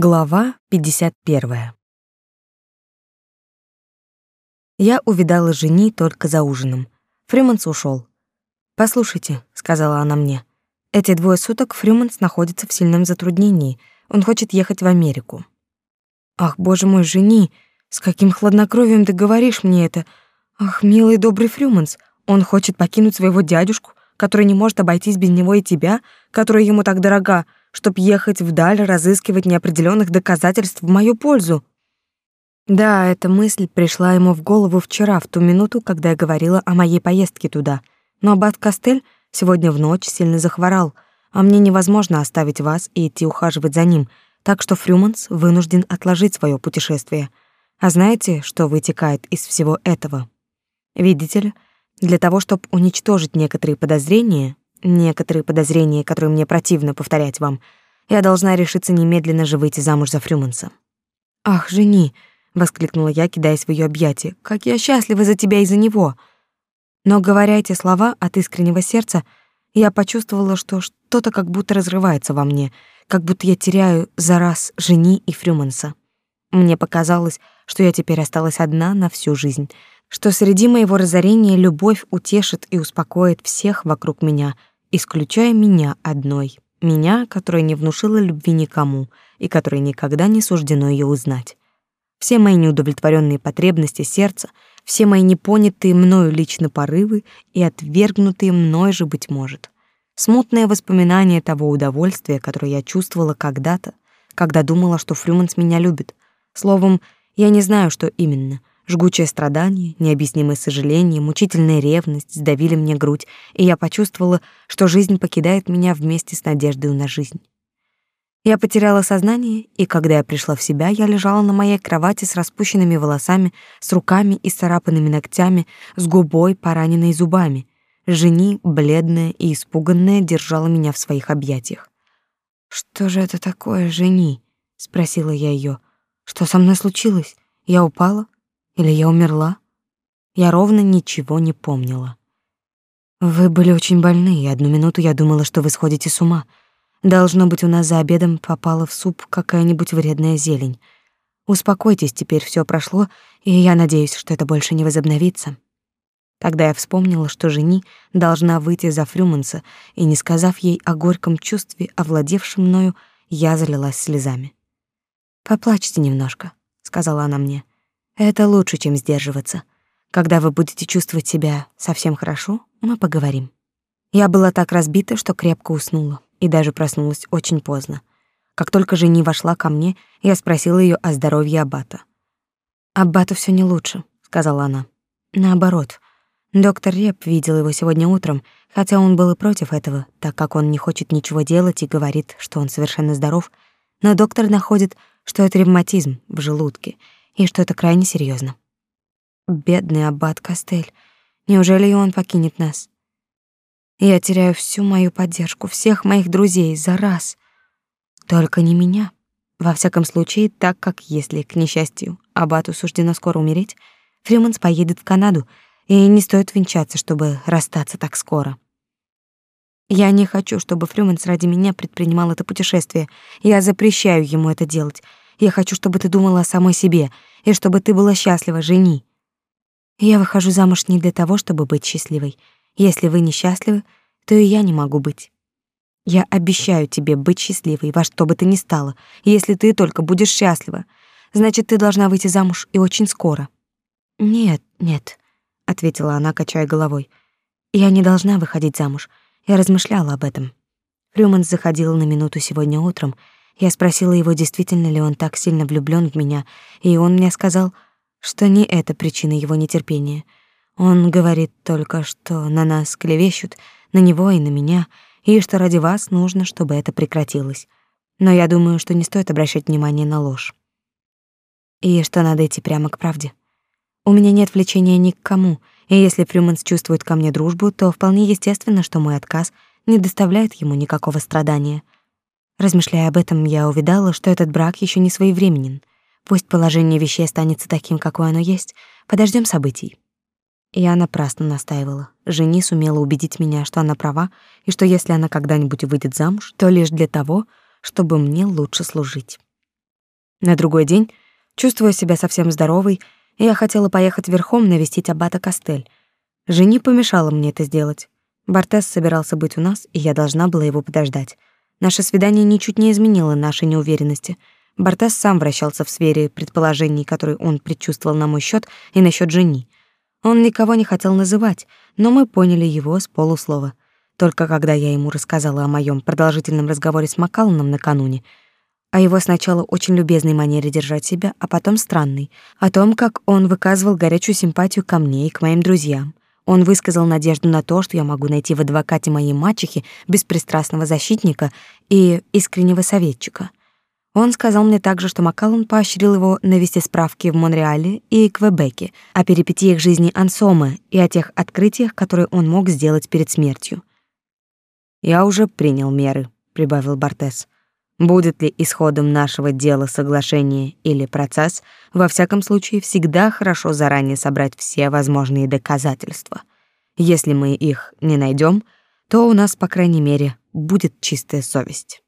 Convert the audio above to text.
Глава 51. Я увидала жени только за ужином. Фрюманс ушел. «Послушайте», — сказала она мне, — «эти двое суток Фрюманс находится в сильном затруднении. Он хочет ехать в Америку». «Ах, боже мой, жени, с каким хладнокровием ты говоришь мне это? Ах, милый добрый Фрюманс, он хочет покинуть своего дядюшку, который не может обойтись без него и тебя, которая ему так дорога, чтоб ехать вдаль, разыскивать неопределенных доказательств в мою пользу. Да, эта мысль пришла ему в голову вчера, в ту минуту, когда я говорила о моей поездке туда. Но аббат Костель сегодня в ночь сильно захворал, а мне невозможно оставить вас и идти ухаживать за ним, так что Фрюманс вынужден отложить свое путешествие. А знаете, что вытекает из всего этого? Видите ли, для того, чтобы уничтожить некоторые подозрения, Некоторые подозрения, которые мне противно повторять вам. Я должна решиться немедленно же выйти замуж за Фрюманса. Ах, жени, воскликнула я, кидаясь в ее объятия. Как я счастлива за тебя и за него. Но говоря эти слова от искреннего сердца, я почувствовала, что что-то как будто разрывается во мне, как будто я теряю за раз жени и Фрюманса. Мне показалось, что я теперь осталась одна на всю жизнь, что среди моего разорения любовь утешит и успокоит всех вокруг меня, исключая меня одной, меня, которая не внушила любви никому и которой никогда не суждено ее узнать. Все мои неудовлетворенные потребности сердца, все мои непонятые мною лично порывы и отвергнутые мной же, быть может. Смутное воспоминание того удовольствия, которое я чувствовала когда-то, когда думала, что Фрюманс меня любит. Словом, я не знаю, что именно, Жгучее страдание, необъяснимое сожаление, мучительная ревность сдавили мне грудь, и я почувствовала, что жизнь покидает меня вместе с надеждой на жизнь. Я потеряла сознание, и когда я пришла в себя, я лежала на моей кровати с распущенными волосами, с руками и царапанными ногтями, с губой, пораненной зубами. Жени, бледная и испуганная, держала меня в своих объятиях. «Что же это такое, Жени?» — спросила я ее. «Что со мной случилось? Я упала?» Или я умерла? Я ровно ничего не помнила. Вы были очень больны, и одну минуту я думала, что вы сходите с ума. Должно быть, у нас за обедом попала в суп какая-нибудь вредная зелень. Успокойтесь, теперь все прошло, и я надеюсь, что это больше не возобновится. Тогда я вспомнила, что жени должна выйти за Фрюманса, и, не сказав ей о горьком чувстве, овладевшем мною, я залилась слезами. «Поплачьте немножко», — сказала она мне. Это лучше, чем сдерживаться. Когда вы будете чувствовать себя совсем хорошо, мы поговорим. Я была так разбита, что крепко уснула и даже проснулась очень поздно. Как только жени вошла ко мне, я спросила ее о здоровье аббата. «Аббату все не лучше», — сказала она. «Наоборот. Доктор Реп видел его сегодня утром, хотя он был и против этого, так как он не хочет ничего делать и говорит, что он совершенно здоров. Но доктор находит, что это ревматизм в желудке — и что это крайне серьезно. Бедный аббат Костель, неужели он покинет нас? Я теряю всю мою поддержку, всех моих друзей за раз. Только не меня. Во всяком случае, так как если, к несчастью, аббату суждено скоро умереть, Фриманс поедет в Канаду, и не стоит венчаться, чтобы расстаться так скоро. Я не хочу, чтобы Фрюманс ради меня предпринимал это путешествие. Я запрещаю ему это делать. Я хочу, чтобы ты думала о самой себе, и чтобы ты была счастлива, жени. Я выхожу замуж не для того, чтобы быть счастливой. Если вы несчастливы, то и я не могу быть. Я обещаю тебе быть счастливой во что бы ты ни стала. Если ты только будешь счастлива, значит, ты должна выйти замуж и очень скоро. Нет, нет, ответила она, качая головой. Я не должна выходить замуж. Я размышляла об этом. Фрюманс заходил на минуту сегодня утром, я спросила его, действительно ли он так сильно влюблён в меня, и он мне сказал, что не это причина его нетерпения. Он говорит только, что на нас клевещут, на него и на меня, и что ради вас нужно, чтобы это прекратилось. Но я думаю, что не стоит обращать внимание на ложь. И что надо идти прямо к правде. У меня нет влечения ни к кому, и если Фрюманс чувствует ко мне дружбу, то вполне естественно, что мой отказ не доставляет ему никакого страдания — Размышляя об этом, я увидала, что этот брак еще не своевременен. Пусть положение вещей останется таким, какое оно есть. Подождем событий. Я напрасно настаивала. Жени сумела убедить меня, что она права, и что если она когда-нибудь выйдет замуж, то лишь для того, чтобы мне лучше служить. На другой день, чувствуя себя совсем здоровой, я хотела поехать верхом навестить аббата Костель. Жени помешала мне это сделать. Бартес собирался быть у нас, и я должна была его подождать. Наше свидание ничуть не изменило нашей неуверенности. Бартес сам вращался в сфере предположений, которые он предчувствовал на мой счет и насчет Жени. Он никого не хотел называть, но мы поняли его с полуслова. Только когда я ему рассказала о моем продолжительном разговоре с Макалланом накануне, о его сначала очень любезной манере держать себя, а потом странной, о том, как он выказывал горячую симпатию ко мне и к моим друзьям, он высказал надежду на то, что я могу найти в адвокате моей мачехи беспристрастного защитника и искреннего советчика. Он сказал мне также, что Макаллан поощрил его навести справки в Монреале и Квебеке о перипетиях жизни Ансомы и о тех открытиях, которые он мог сделать перед смертью. «Я уже принял меры», — прибавил Бартес. «Будет ли исходом нашего дела соглашение или процесс, во всяком случае, всегда хорошо заранее собрать все возможные доказательства. Если мы их не найдем, то у нас, по крайней мере, будет чистая совесть.